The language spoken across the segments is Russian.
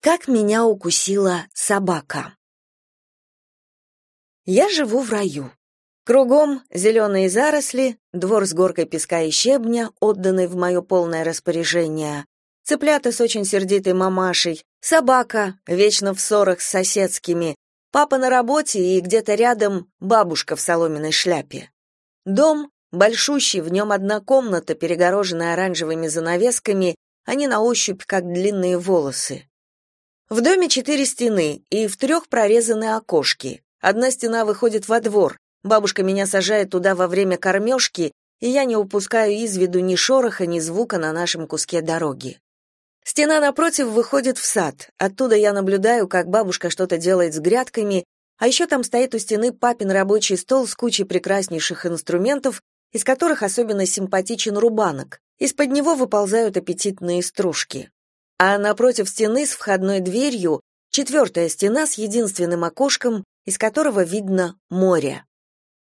Как меня укусила собака. Я живу в раю. Кругом зеленые заросли, двор с горкой песка и щебня, отданный в мое полное распоряжение, цыплята с очень сердитой мамашей, собака, вечно в ссорах с соседскими, папа на работе и где-то рядом бабушка в соломенной шляпе. Дом большущий, в нем одна комната, перегороженная оранжевыми занавесками, они на ощупь как длинные волосы. В доме четыре стены, и в трех прорезаны окошки. Одна стена выходит во двор. Бабушка меня сажает туда во время кормежки, и я не упускаю из виду ни шороха, ни звука на нашем куске дороги. Стена напротив выходит в сад. Оттуда я наблюдаю, как бабушка что-то делает с грядками, а еще там стоит у стены папин рабочий стол с кучей прекраснейших инструментов, из которых особенно симпатичен рубанок. Из-под него выползают аппетитные стружки а напротив стены с входной дверью четвертая стена с единственным окошком, из которого видно море.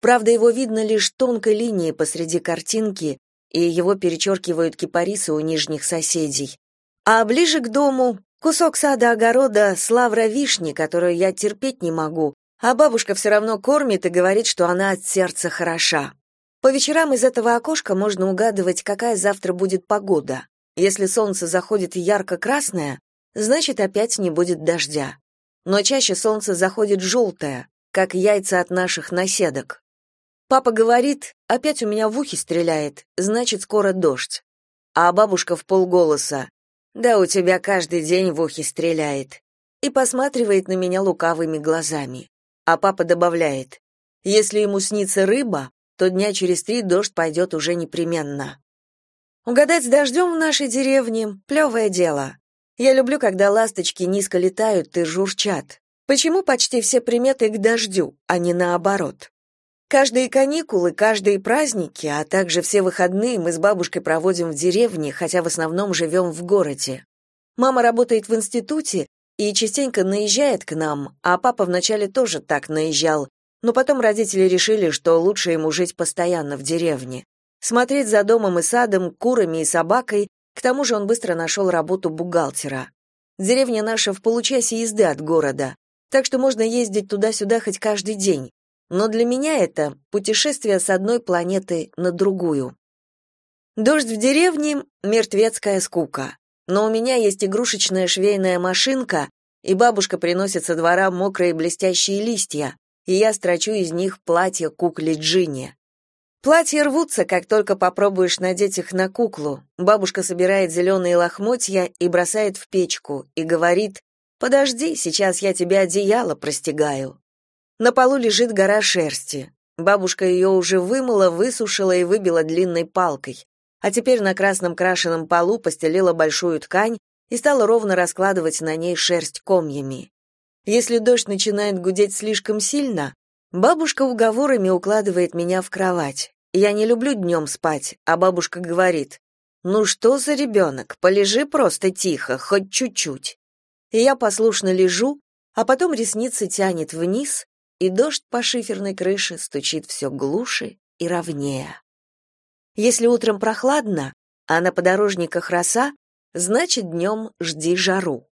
Правда, его видно лишь тонкой линией посреди картинки, и его перечеркивают кипарисы у нижних соседей. А ближе к дому кусок сада-огорода с лавра-вишни, которую я терпеть не могу, а бабушка все равно кормит и говорит, что она от сердца хороша. По вечерам из этого окошка можно угадывать, какая завтра будет погода. Если солнце заходит ярко-красное, значит опять не будет дождя. Но чаще солнце заходит желтое, как яйца от наших наседок. Папа говорит, опять у меня в ухе стреляет, значит скоро дождь. А бабушка в полголоса, да у тебя каждый день в ухе стреляет. И посматривает на меня лукавыми глазами. А папа добавляет, если ему снится рыба, то дня через три дождь пойдет уже непременно. Угадать с дождем в нашей деревне — плевое дело. Я люблю, когда ласточки низко летают и журчат. Почему почти все приметы к дождю, а не наоборот? Каждые каникулы, каждые праздники, а также все выходные мы с бабушкой проводим в деревне, хотя в основном живем в городе. Мама работает в институте и частенько наезжает к нам, а папа вначале тоже так наезжал, но потом родители решили, что лучше ему жить постоянно в деревне смотреть за домом и садом, курами и собакой, к тому же он быстро нашел работу бухгалтера. Деревня наша в получасе езды от города, так что можно ездить туда-сюда хоть каждый день. Но для меня это путешествие с одной планеты на другую. Дождь в деревне — мертвецкая скука. Но у меня есть игрушечная швейная машинка, и бабушка приносит со двора мокрые блестящие листья, и я строчу из них платье кукле Джинни. Платья рвутся, как только попробуешь надеть их на куклу. Бабушка собирает зеленые лохмотья и бросает в печку, и говорит, «Подожди, сейчас я тебе одеяло простегаю». На полу лежит гора шерсти. Бабушка ее уже вымыла, высушила и выбила длинной палкой. А теперь на красном крашеном полу постелила большую ткань и стала ровно раскладывать на ней шерсть комьями. Если дождь начинает гудеть слишком сильно, бабушка уговорами укладывает меня в кровать. Я не люблю днем спать, а бабушка говорит, «Ну что за ребенок, полежи просто тихо, хоть чуть-чуть». Я послушно лежу, а потом ресницы тянет вниз, и дождь по шиферной крыше стучит все глуше и ровнее. Если утром прохладно, а на подорожниках роса, значит, днем жди жару.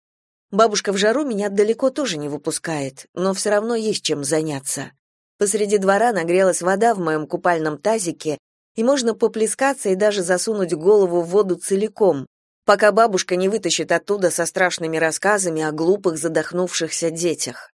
Бабушка в жару меня далеко тоже не выпускает, но все равно есть чем заняться. Посреди двора нагрелась вода в моем купальном тазике, и можно поплескаться и даже засунуть голову в воду целиком, пока бабушка не вытащит оттуда со страшными рассказами о глупых задохнувшихся детях.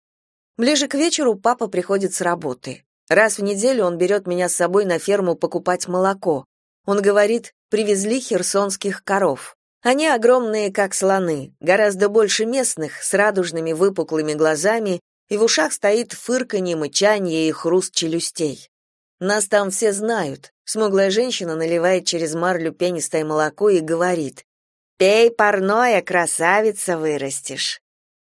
Ближе к вечеру папа приходит с работы. Раз в неделю он берет меня с собой на ферму покупать молоко. Он говорит, привезли херсонских коров. Они огромные, как слоны, гораздо больше местных, с радужными выпуклыми глазами и в ушах стоит фырканье, мычанье и хруст челюстей. Нас там все знают. Смуглая женщина наливает через марлю пенистое молоко и говорит «Пей парное, красавица вырастешь».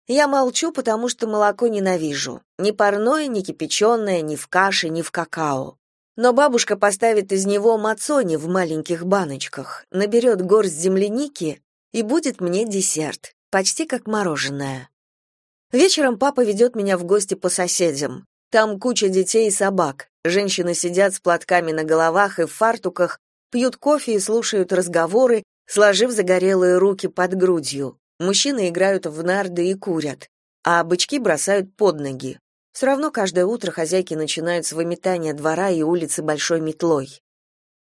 Я молчу, потому что молоко ненавижу. Ни парное, ни кипяченое, ни в каше, ни в какао. Но бабушка поставит из него мацони в маленьких баночках, наберет горсть земляники, и будет мне десерт, почти как мороженое. Вечером папа ведет меня в гости по соседям. Там куча детей и собак. Женщины сидят с платками на головах и в фартуках, пьют кофе и слушают разговоры, сложив загорелые руки под грудью. Мужчины играют в нарды и курят, а бычки бросают под ноги. Все равно каждое утро хозяйки начинают с выметания двора и улицы большой метлой.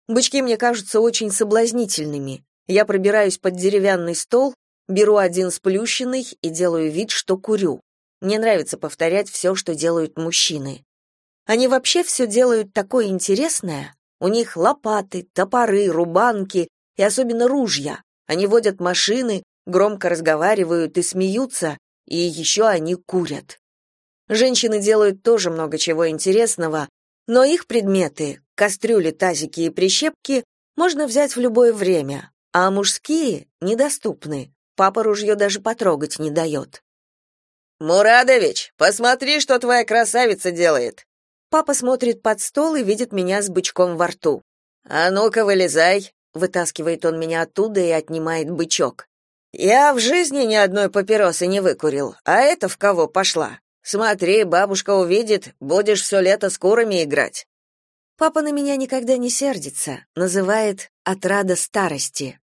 Бычки мне кажутся очень соблазнительными. Я пробираюсь под деревянный стол, беру один сплющенный и делаю вид, что курю. Мне нравится повторять все, что делают мужчины. Они вообще все делают такое интересное. У них лопаты, топоры, рубанки и особенно ружья. Они водят машины, громко разговаривают и смеются, и еще они курят. Женщины делают тоже много чего интересного, но их предметы, кастрюли, тазики и прищепки, можно взять в любое время, а мужские недоступны. Папа ружье даже потрогать не дает. «Мурадович, посмотри, что твоя красавица делает!» Папа смотрит под стол и видит меня с бычком во рту. «А ну-ка, вылезай!» Вытаскивает он меня оттуда и отнимает бычок. «Я в жизни ни одной папиросы не выкурил, а это в кого пошла? Смотри, бабушка увидит, будешь все лето с курами играть». Папа на меня никогда не сердится, называет «отрада старости».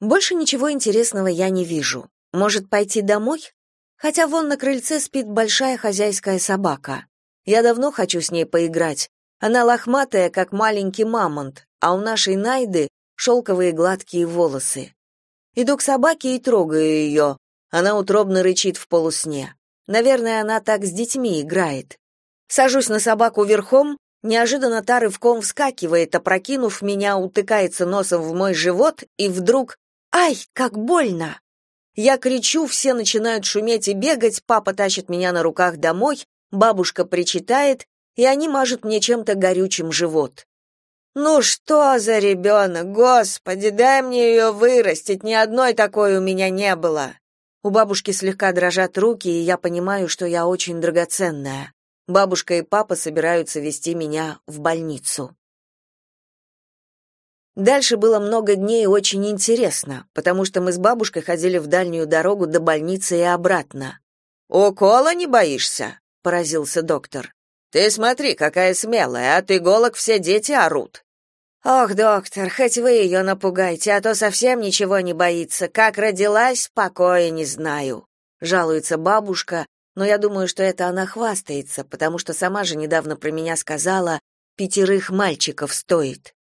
Больше ничего интересного я не вижу. Может, пойти домой? Хотя вон на крыльце спит большая хозяйская собака. Я давно хочу с ней поиграть. Она лохматая, как маленький мамонт, а у нашей Найды шелковые гладкие волосы. Иду к собаке и трогаю ее. Она утробно рычит в полусне. Наверное, она так с детьми играет. Сажусь на собаку верхом, неожиданно та рывком вскакивает, опрокинув меня, утыкается носом в мой живот, и вдруг «Ай, как больно!» Я кричу, все начинают шуметь и бегать, папа тащит меня на руках домой, бабушка причитает, и они мажут мне чем-то горючим живот. «Ну что за ребенок, господи, дай мне ее вырастить, ни одной такой у меня не было!» У бабушки слегка дрожат руки, и я понимаю, что я очень драгоценная. Бабушка и папа собираются вести меня в больницу. Дальше было много дней очень интересно, потому что мы с бабушкой ходили в дальнюю дорогу до больницы и обратно. «Укола не боишься?» — поразился доктор. «Ты смотри, какая смелая, от иголок все дети орут». «Ох, доктор, хоть вы ее напугайте, а то совсем ничего не боится. Как родилась, покоя не знаю», — жалуется бабушка, но я думаю, что это она хвастается, потому что сама же недавно про меня сказала, пятерых мальчиков стоит.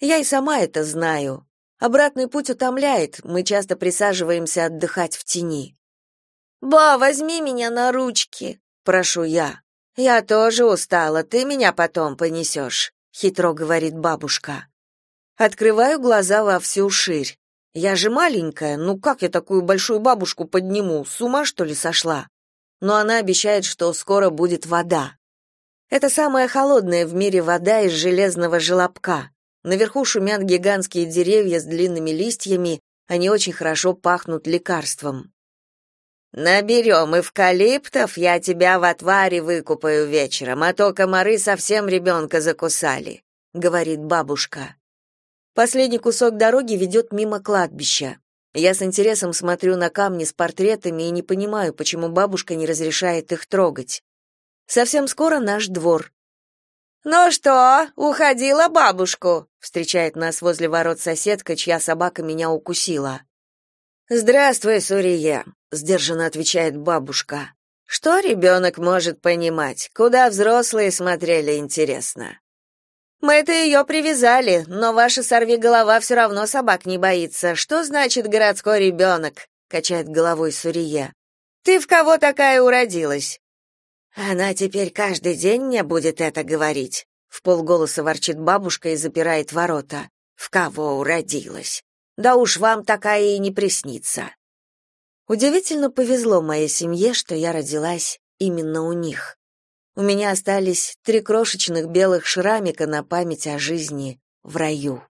Я и сама это знаю. Обратный путь утомляет, мы часто присаживаемся отдыхать в тени. «Ба, возьми меня на ручки», — прошу я. «Я тоже устала, ты меня потом понесешь», — хитро говорит бабушка. Открываю глаза во всю ширь. Я же маленькая, ну как я такую большую бабушку подниму, с ума что ли сошла? Но она обещает, что скоро будет вода. Это самая холодная в мире вода из железного желобка. Наверху шумят гигантские деревья с длинными листьями, они очень хорошо пахнут лекарством. «Наберем эвкалиптов, я тебя в отваре выкупаю вечером, а то комары совсем ребенка закусали», — говорит бабушка. Последний кусок дороги ведет мимо кладбища. Я с интересом смотрю на камни с портретами и не понимаю, почему бабушка не разрешает их трогать. Совсем скоро наш двор. «Ну что, уходила бабушку?» — встречает нас возле ворот соседка, чья собака меня укусила. «Здравствуй, Сурия», — сдержанно отвечает бабушка. «Что ребенок может понимать? Куда взрослые смотрели, интересно?» «Мы-то ее привязали, но ваша сорвиголова все равно собак не боится. Что значит городской ребенок?» — качает головой Сурия. «Ты в кого такая уродилась?» Она теперь каждый день мне будет это говорить, в полголоса ворчит бабушка и запирает ворота. В кого уродилась? Да уж вам такая и не приснится. Удивительно повезло моей семье, что я родилась именно у них. У меня остались три крошечных белых шрамика на память о жизни в раю.